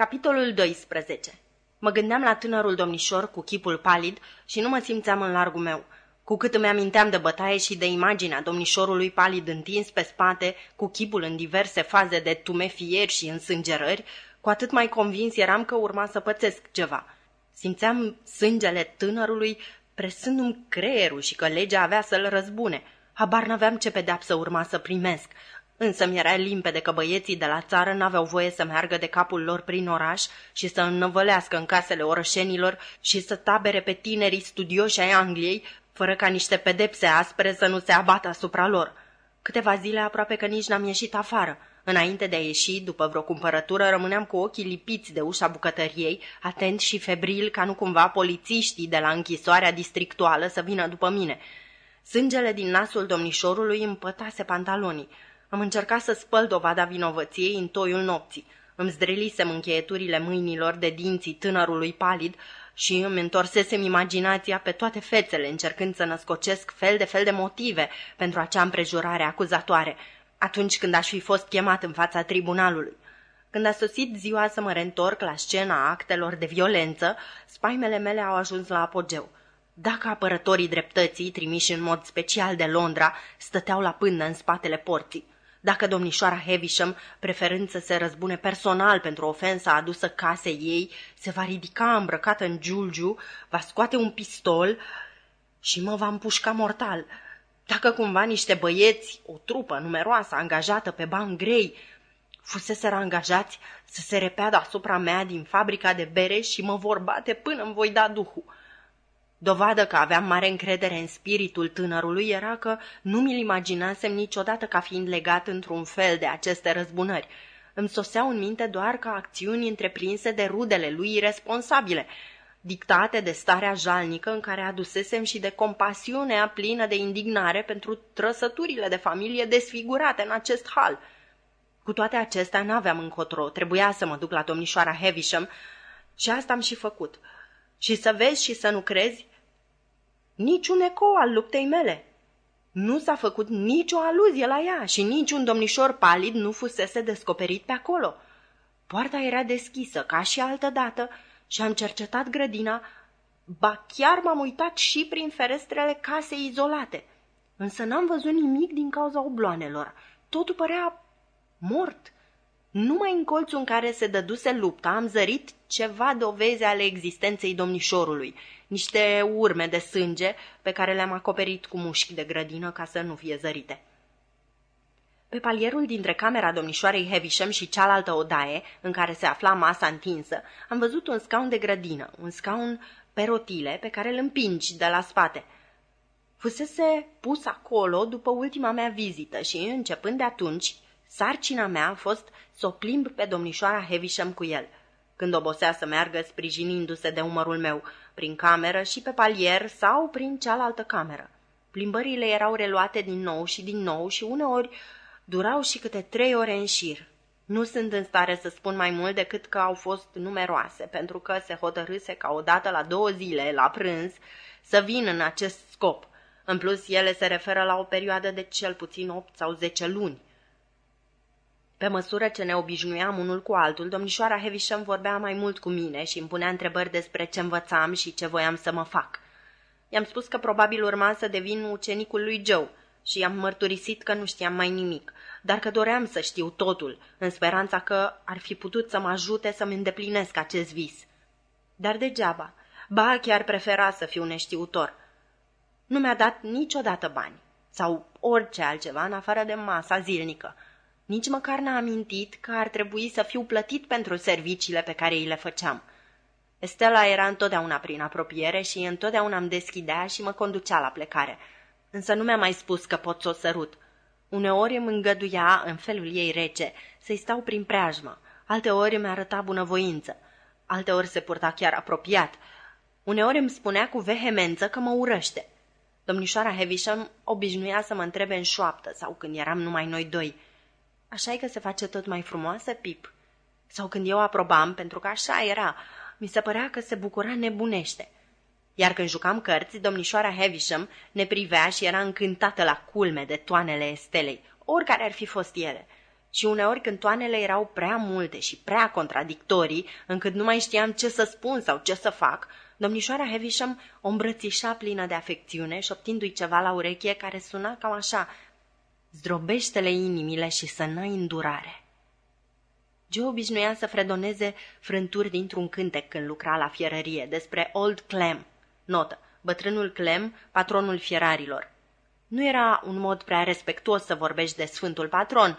Capitolul 12 Mă gândeam la tânărul domnișor cu chipul palid și nu mă simțeam în largul meu. Cu cât îmi aminteam de bătaie și de imaginea domnișorului palid întins pe spate, cu chipul în diverse faze de tumefieri și însângerări, cu atât mai convins eram că urma să pățesc ceva. Simțeam sângele tânărului presându-mi creierul și că legea avea să-l răzbune. Habar n-aveam ce pedeapsă urma să primesc. Însă mi-era limpede că băieții de la țară n-aveau voie să meargă de capul lor prin oraș și să înnăvălească în casele orășenilor și să tabere pe tinerii studioși ai Angliei, fără ca niște pedepse aspre să nu se abată asupra lor. Câteva zile aproape că nici n-am ieșit afară. Înainte de a ieși, după vreo cumpărătură, rămâneam cu ochii lipiți de ușa bucătăriei, atent și febril ca nu cumva polițiștii de la închisoarea districtuală să vină după mine. Sângele din nasul domnișorului împătase pantalonii. Am încercat să spăl dovada vinovăției în toiul nopții. Îmi zdrelisem încheieturile mâinilor de dinții tânărului palid și îmi întorsesem imaginația pe toate fețele, încercând să născocesc fel de fel de motive pentru acea împrejurare acuzatoare, atunci când aș fi fost chemat în fața tribunalului. Când a sosit ziua să mă reîntorc la scena actelor de violență, spaimele mele au ajuns la apogeu. Dacă apărătorii dreptății, trimiși în mod special de Londra, stăteau la pândă în spatele porții, dacă domnișoara Heavisham, preferând să se răzbune personal pentru ofensa adusă casei ei, se va ridica îmbrăcată în giulgiu, va scoate un pistol și mă va împușca mortal. Dacă cumva niște băieți, o trupă numeroasă angajată pe bani grei, fuseseră angajați să se repeadă asupra mea din fabrica de bere și mă vor bate până îmi voi da duhul. Dovadă că aveam mare încredere în spiritul tânărului era că nu mi-l imaginasem niciodată ca fiind legat într-un fel de aceste răzbunări. Îmi soseau în minte doar ca acțiuni întreprinse de rudele lui irresponsabile, dictate de starea jalnică în care adusesem și de compasiunea plină de indignare pentru trăsăturile de familie desfigurate în acest hal. Cu toate acestea n-aveam încotro, trebuia să mă duc la domnișoara Heavisham și asta am și făcut. Și să vezi și să nu crezi, niciun ecou al luptei mele. Nu s-a făcut nicio aluzie la ea și niciun domnișor palid nu fusese descoperit pe acolo. Poarta era deschisă, ca și altă dată, și am cercetat grădina, ba chiar m-am uitat și prin ferestrele casei izolate. Însă n-am văzut nimic din cauza obloanelor. Totul părea mort. Numai în colțul în care se dăduse lupta am zărit ceva doveze ale existenței domnișorului, niște urme de sânge pe care le-am acoperit cu mușchi de grădină ca să nu fie zărite. Pe palierul dintre camera domnișoarei Heavisham și cealaltă odaie, în care se afla masa întinsă, am văzut un scaun de grădină, un scaun pe rotile pe care îl împingi de la spate. Fusese pus acolo după ultima mea vizită și, începând de atunci, sarcina mea a fost să o plimb pe domnișoara Heavisham cu el – când obosea să meargă sprijinindu-se de umărul meu, prin cameră și pe palier sau prin cealaltă cameră. Plimbările erau reluate din nou și din nou și uneori durau și câte trei ore în șir. Nu sunt în stare să spun mai mult decât că au fost numeroase, pentru că se hotărâse ca odată la două zile, la prânz, să vin în acest scop. În plus, ele se referă la o perioadă de cel puțin opt sau zece luni. Pe măsură ce ne obișnuiam unul cu altul, domnișoara Heavisham vorbea mai mult cu mine și îmi punea întrebări despre ce învățam și ce voiam să mă fac. I-am spus că probabil urma să devin ucenicul lui Joe și i-am mărturisit că nu știam mai nimic, dar că doream să știu totul, în speranța că ar fi putut să mă ajute să-mi îndeplinesc acest vis. Dar degeaba, ba chiar prefera să fiu neștiutor. Nu mi-a dat niciodată bani sau orice altceva în afară de masa zilnică – nici măcar n-a amintit că ar trebui să fiu plătit pentru serviciile pe care îi le făceam. Estela era întotdeauna prin apropiere și întotdeauna îmi deschidea și mă conducea la plecare. Însă nu mi-a mai spus că pot să o sărut. Uneori îmi îngăduia, în felul ei rece, să-i stau prin preajmă. Alteori îmi arăta bunăvoință. Alteori se purta chiar apropiat. Uneori îmi spunea cu vehemență că mă urăște. Domnișoara Heavisham obișnuia să mă întrebe în șoaptă sau când eram numai noi doi – așa e că se face tot mai frumoasă, Pip? Sau când eu aprobam, pentru că așa era, mi se părea că se bucura nebunește. Iar când jucam cărți, domnișoara Heavisham ne privea și era încântată la culme de toanele Estelei, oricare ar fi fost ele. și uneori când toanele erau prea multe și prea contradictorii, încât nu mai știam ce să spun sau ce să fac, domnișoara Heavisham o îmbrățișa plină de afecțiune, șoptindu-i ceva la ureche care suna cam așa, zdrobește-le inimile și să n-ai îndurare. Joe obișnuia să fredoneze frânturi dintr-un cântec când lucra la fierărie despre Old Clem. Notă. Bătrânul Clem, patronul fierarilor. Nu era un mod prea respectuos să vorbești de sfântul patron,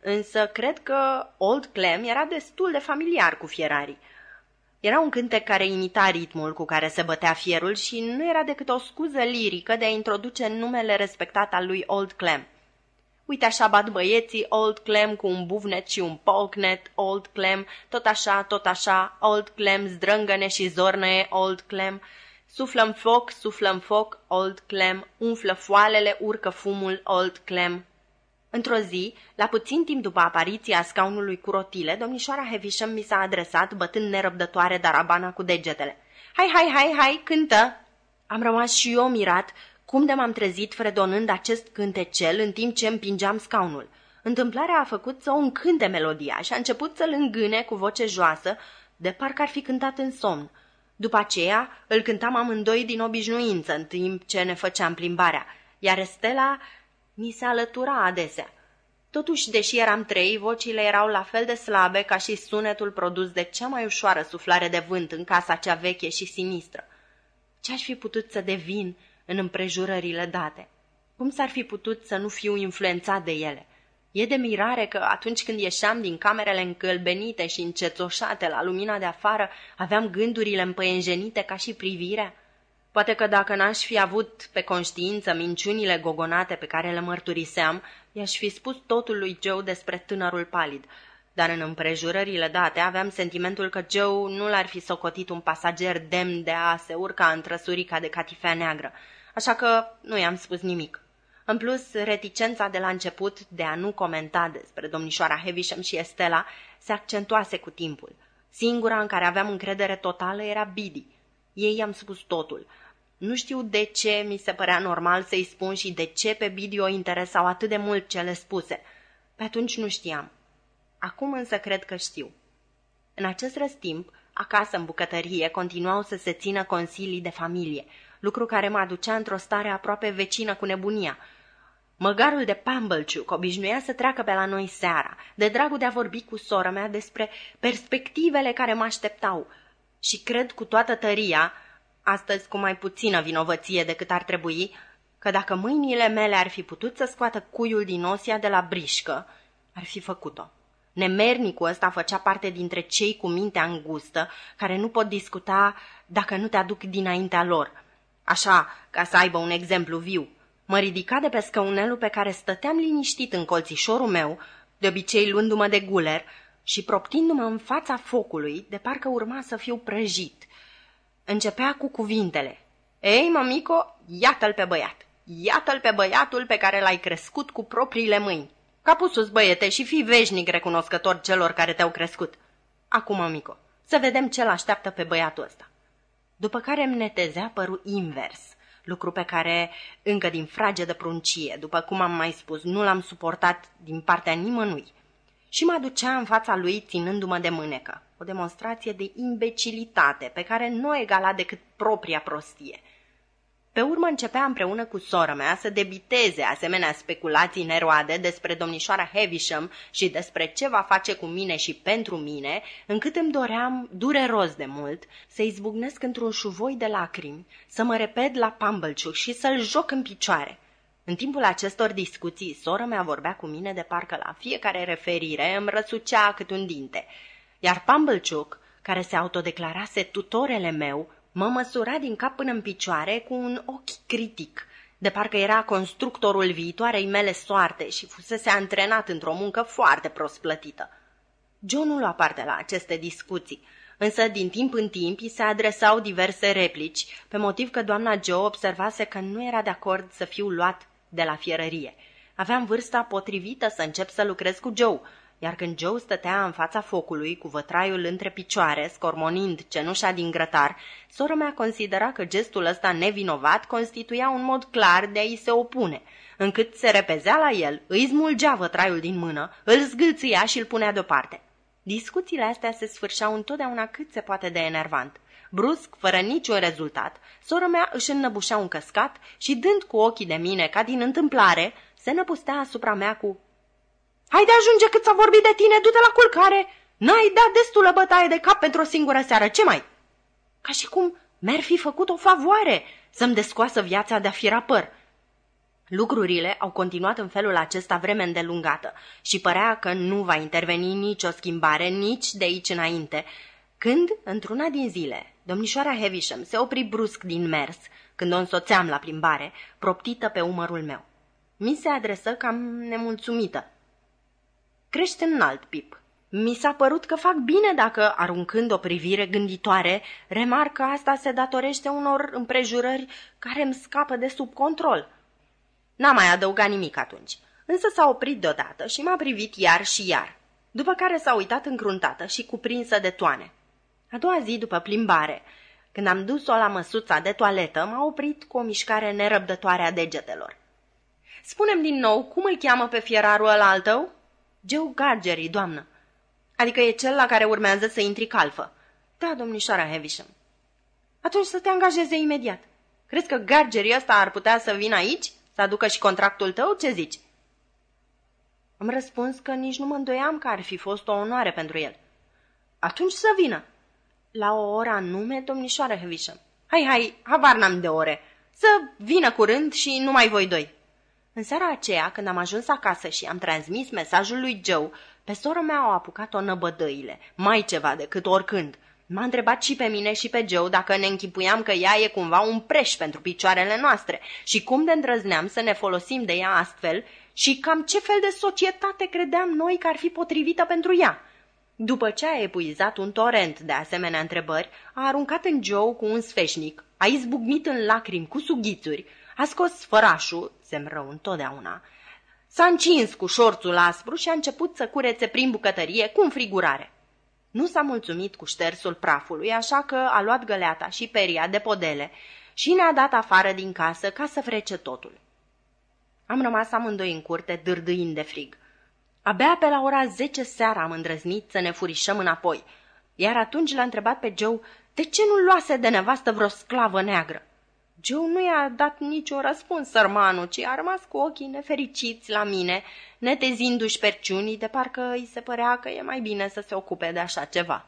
însă cred că Old Clem era destul de familiar cu fierarii. Era un cântec care imita ritmul cu care se bătea fierul și nu era decât o scuză lirică de a introduce numele respectat al lui Old Clem. Uite așa bat băieții, Old Clem cu un buvnet și un polknet, Old Clem, tot așa, tot așa, Old Clem zdrângăne și zornăie, Old Clem, suflăm foc, suflăm foc, Old Clem, umflă foalele, urcă fumul, Old Clem. Într-o zi, la puțin timp după apariția scaunului cu rotile, domnișoara Heavisham mi s-a adresat, bătând nerăbdătoare darabana cu degetele. Hai, hai, hai, hai, cântă! Am rămas și eu mirat, cum de m-am trezit fredonând acest cântecel în timp ce împingeam scaunul. Întâmplarea a făcut să o încânte melodia și a început să-l îngâne cu voce joasă, de parcă ar fi cântat în somn. După aceea îl cântam amândoi din obișnuință în timp ce ne făceam plimbarea, iar Estela mi se alătura adesea. Totuși, deși eram trei, vocile erau la fel de slabe ca și sunetul produs de cea mai ușoară suflare de vânt în casa cea veche și sinistră. Ce-aș fi putut să devin în împrejurările date? Cum s-ar fi putut să nu fiu influențat de ele? E de mirare că atunci când ieșeam din camerele încălbenite și încețoșate la lumina de afară, aveam gândurile împăienjenite ca și privirea? Poate că dacă n-aș fi avut pe conștiință minciunile gogonate pe care le mărturiseam, i-aș fi spus totul lui Joe despre tânărul palid. Dar în împrejurările date aveam sentimentul că Joe nu l-ar fi socotit un pasager demn de a se urca în trăsurica de catifea neagră, așa că nu i-am spus nimic. În plus, reticența de la început de a nu comenta despre domnișoara Heavisham și Estela se accentuase cu timpul. Singura în care aveam încredere totală era Bidi. Ei i-am spus totul. Nu știu de ce mi se părea normal să-i spun și de ce pe Bidi o interesau atât de mult cele spuse. Pe atunci nu știam. Acum însă cred că știu. În acest răstimp, acasă în bucătărie, continuau să se țină consilii de familie, lucru care mă aducea într-o stare aproape vecină cu nebunia. Măgarul de Pumblechook obișnuia să treacă pe la noi seara, de dragul de a vorbi cu sora mea despre perspectivele care mă așteptau. Și cred cu toată tăria, astăzi cu mai puțină vinovăție decât ar trebui, că dacă mâinile mele ar fi putut să scoată cuiul din osia de la brișcă, ar fi făcut-o. Nemernicul ăsta făcea parte dintre cei cu mintea îngustă, care nu pot discuta dacă nu te aduc dinaintea lor. Așa, ca să aibă un exemplu viu. Mă ridica de pe scăunelul pe care stăteam liniștit în colțișorul meu, de obicei luându-mă de guler, și proptindu-mă în fața focului, de parcă urma să fiu prăjit. Începea cu cuvintele. Ei, mămico, iată-l pe băiat! Iată-l pe băiatul pe care l-ai crescut cu propriile mâini! Capusus, băiete, și fi veșnic recunoscător celor care te-au crescut. Acum, amico, să vedem ce-l așteaptă pe băiatul ăsta. După care îmi netezea părul invers, lucru pe care, încă din frage de pruncie, după cum am mai spus, nu l-am suportat din partea nimănui. Și mă aducea în fața lui ținându-mă de mânecă, o demonstrație de imbecilitate pe care nu o egala decât propria prostie – pe urmă începea împreună cu sora mea să debiteze asemenea speculații neroade despre domnișoara Heavisham și despre ce va face cu mine și pentru mine, încât îmi doream, dureros de mult, să izbucnesc într-un șuvoi de lacrimi, să mă repet la Pumblechook și să-l joc în picioare. În timpul acestor discuții, sora mea vorbea cu mine de parcă la fiecare referire îmi răsucea cât un dinte, iar Pumblechook, care se autodeclarase tutorele meu, Mă măsura din cap până în picioare cu un ochi critic, de parcă era constructorul viitoarei mele soarte și fusese antrenat într-o muncă foarte prost plătită. John nu lua parte la aceste discuții, însă din timp în timp îi se adresau diverse replici, pe motiv că doamna Joe observase că nu era de acord să fiu luat de la fierărie. Aveam vârsta potrivită să încep să lucrez cu Joe, iar când Joe stătea în fața focului, cu vătraiul între picioare, scormonind cenușa din grătar, sora mea considera că gestul ăsta nevinovat constituia un mod clar de a-i se opune, încât se repezea la el, îi smulgea vătraiul din mână, îl zgâlția și îl punea deoparte. Discuțiile astea se sfârșeau întotdeauna cât se poate de enervant. Brusc, fără niciun rezultat, sora mea își înnăbușea un căscat și, dând cu ochii de mine ca din întâmplare, se năpustea asupra mea cu Hai de ajunge cât s-a vorbit de tine, du-te la culcare! N-ai dat destulă bătaie de cap pentru o singură seară, ce mai? Ca și cum mi-ar fi făcut o favoare să-mi descoasă viața de-a fi rapăr. Lucrurile au continuat în felul acesta vreme îndelungată și părea că nu va interveni nicio schimbare nici de aici înainte, când, într-una din zile, domnișoara Heavisham se opri brusc din mers, când o însoțeam la plimbare, proptită pe umărul meu. Mi se adresă cam nemulțumită. Crește înalt, Pip. Mi s-a părut că fac bine dacă, aruncând o privire gânditoare, remarc că asta se datorește unor împrejurări care îmi scapă de sub control. N-a mai adăugat nimic atunci, însă s-a oprit deodată și m-a privit iar și iar, după care s-a uitat încruntată și cuprinsă de toane. A doua zi după plimbare, când am dus-o la măsuța de toaletă, m-a oprit cu o mișcare nerăbdătoare a degetelor. Spunem din nou, cum îl cheamă pe fierarul ăla al tău?" Joe Gargery, doamnă. Adică e cel la care urmează să intri calfă. Da, domnișoara Heavisham. Atunci să te angajeze imediat. Crezi că Gargery ăsta ar putea să vină aici? Să aducă și contractul tău? Ce zici? Am răspuns că nici nu mă îndoiam că ar fi fost o onoare pentru el. Atunci să vină. La o oră anume, domnișoară Heavisham. Hai, hai, habar n-am de ore. Să vină curând și numai voi doi. În seara aceea, când am ajuns acasă și am transmis mesajul lui Joe, pe sora mea au apucat-o năbădăile, mai ceva decât oricând. M-a întrebat și pe mine și pe Joe dacă ne închipuiam că ea e cumva un preș pentru picioarele noastre și cum de îndrăzneam să ne folosim de ea astfel și cam ce fel de societate credeam noi că ar fi potrivită pentru ea. După ce a epuizat un torent de asemenea întrebări, a aruncat în Joe cu un sfeșnic, a izbucnit în lacrimi cu sughițuri, a scos fărașul, semn rău întotdeauna, s-a încins cu șorțul aspru și a început să curețe prin bucătărie cu înfrigurare. Nu s-a mulțumit cu ștersul prafului, așa că a luat găleata și peria de podele și ne-a dat afară din casă ca să frece totul. Am rămas amândoi în curte, dârdâind de frig. Abia pe la ora zece seara am îndrăznit să ne furișăm înapoi, iar atunci l-a întrebat pe Joe de ce nu luase de nevastă vreo sclavă neagră. Joe nu i-a dat niciun răspuns sărmanul, ci a rămas cu ochii nefericiți la mine, netezindu-și perciunii de parcă îi se părea că e mai bine să se ocupe de așa ceva.